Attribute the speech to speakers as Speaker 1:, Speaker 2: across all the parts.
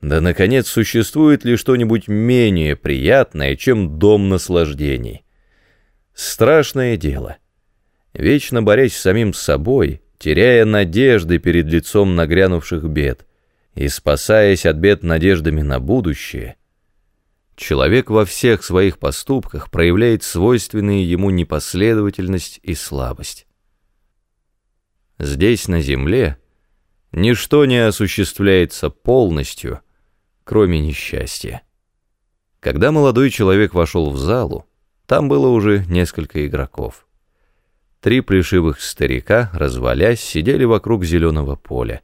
Speaker 1: Да, наконец, существует ли что-нибудь менее приятное, чем дом наслаждений? Страшное дело. Вечно борясь с самим собой, теряя надежды перед лицом нагрянувших бед и спасаясь от бед надеждами на будущее, человек во всех своих поступках проявляет свойственные ему непоследовательность и слабость. Здесь, на земле, ничто не осуществляется полностью — кроме несчастья. Когда молодой человек вошел в залу, там было уже несколько игроков. Три плешивых старика, развалясь, сидели вокруг зеленого поля.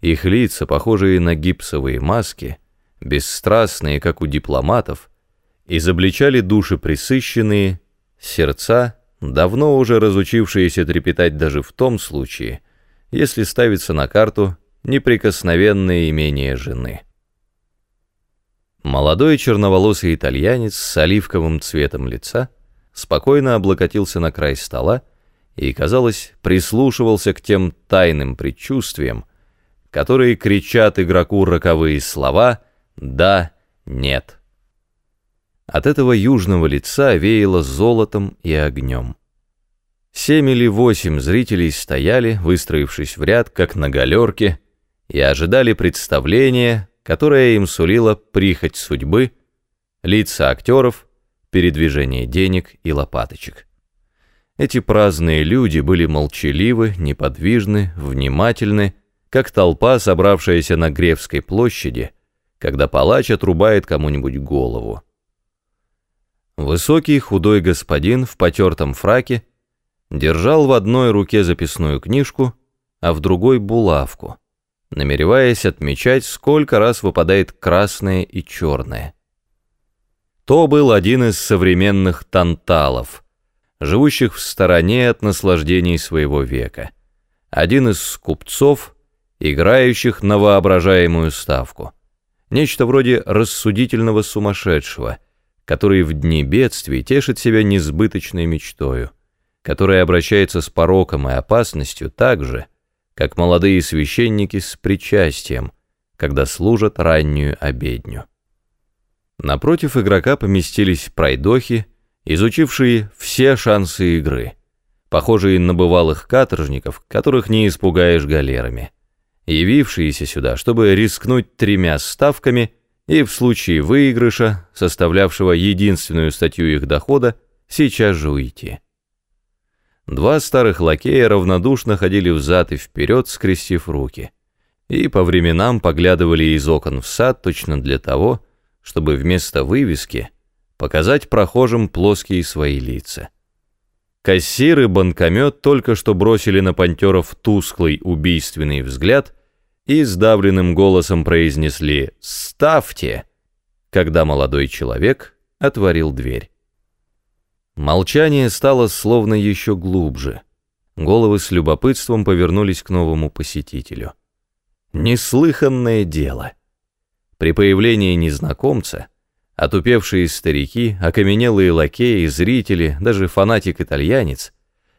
Speaker 1: Их лица, похожие на гипсовые маски, бесстрастные, как у дипломатов, изобличали души присыщенные, сердца, давно уже разучившиеся трепетать даже в том случае, если ставится на карту неприкосновенное имение жены. Молодой черноволосый итальянец с оливковым цветом лица спокойно облокотился на край стола и, казалось, прислушивался к тем тайным предчувствиям, которые кричат игроку роковые слова «да», «нет». От этого южного лица веяло золотом и огнем. Семь или восемь зрителей стояли, выстроившись в ряд, как на галерке, и ожидали представления, которая им сулила прихоть судьбы, лица актеров, передвижение денег и лопаточек. Эти праздные люди были молчаливы, неподвижны, внимательны, как толпа, собравшаяся на Гревской площади, когда палач отрубает кому-нибудь голову. Высокий худой господин в потертом фраке держал в одной руке записную книжку, а в другой булавку — намереваясь отмечать, сколько раз выпадает красное и черное. То был один из современных танталов, живущих в стороне от наслаждений своего века, один из скупцов, играющих на воображаемую ставку, нечто вроде рассудительного сумасшедшего, который в дни бедствий тешит себя несбыточной мечтою, который обращается с пороком и опасностью так же, как молодые священники с причастием, когда служат раннюю обедню. Напротив игрока поместились пройдохи, изучившие все шансы игры, похожие на бывалых каторжников, которых не испугаешь галерами, явившиеся сюда, чтобы рискнуть тремя ставками и в случае выигрыша, составлявшего единственную статью их дохода, сейчас же уйти. Два старых лакея равнодушно ходили взад и вперед, скрестив руки, и по временам поглядывали из окон в сад точно для того, чтобы вместо вывески показать прохожим плоские свои лица. Кассир и банкомет только что бросили на пантеров тусклый убийственный взгляд и сдавленным голосом произнесли «Ставьте!», когда молодой человек отворил дверь. Молчание стало словно еще глубже. Головы с любопытством повернулись к новому посетителю. Неслыханное дело. При появлении незнакомца отупевшие старики, окаменелые лакеи, зрители, даже фанатик-итальянец,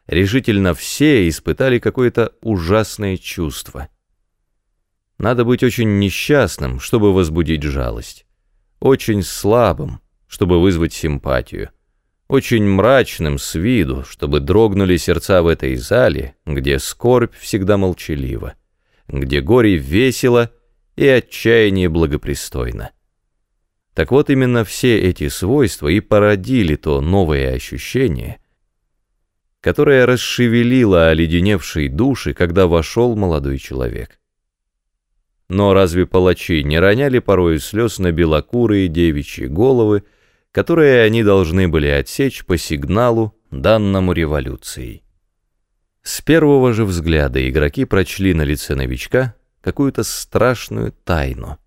Speaker 1: решительно все испытали какое-то ужасное чувство. Надо быть очень несчастным, чтобы возбудить жалость, очень слабым, чтобы вызвать симпатию очень мрачным с виду, чтобы дрогнули сердца в этой зале, где скорбь всегда молчалива, где горе весело и отчаяние благопристойно. Так вот именно все эти свойства и породили то новое ощущение, которое расшевелило оледеневшие души, когда вошел молодой человек. Но разве палачи не роняли порою слез на белокурые девичьи головы, которые они должны были отсечь по сигналу, данному революцией. С первого же взгляда игроки прочли на лице новичка какую-то страшную тайну.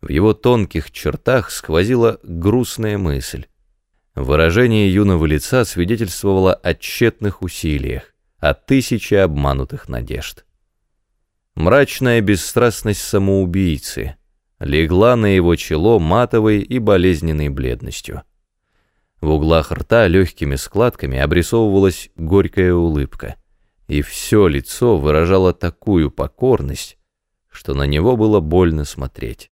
Speaker 1: В его тонких чертах сквозила грустная мысль. Выражение юного лица свидетельствовало о тщетных усилиях, о тысяче обманутых надежд. Мрачная бесстрастность самоубийцы — легла на его чело матовой и болезненной бледностью. В углах рта легкими складками обрисовывалась горькая улыбка, и все лицо выражало такую покорность, что на него было больно смотреть.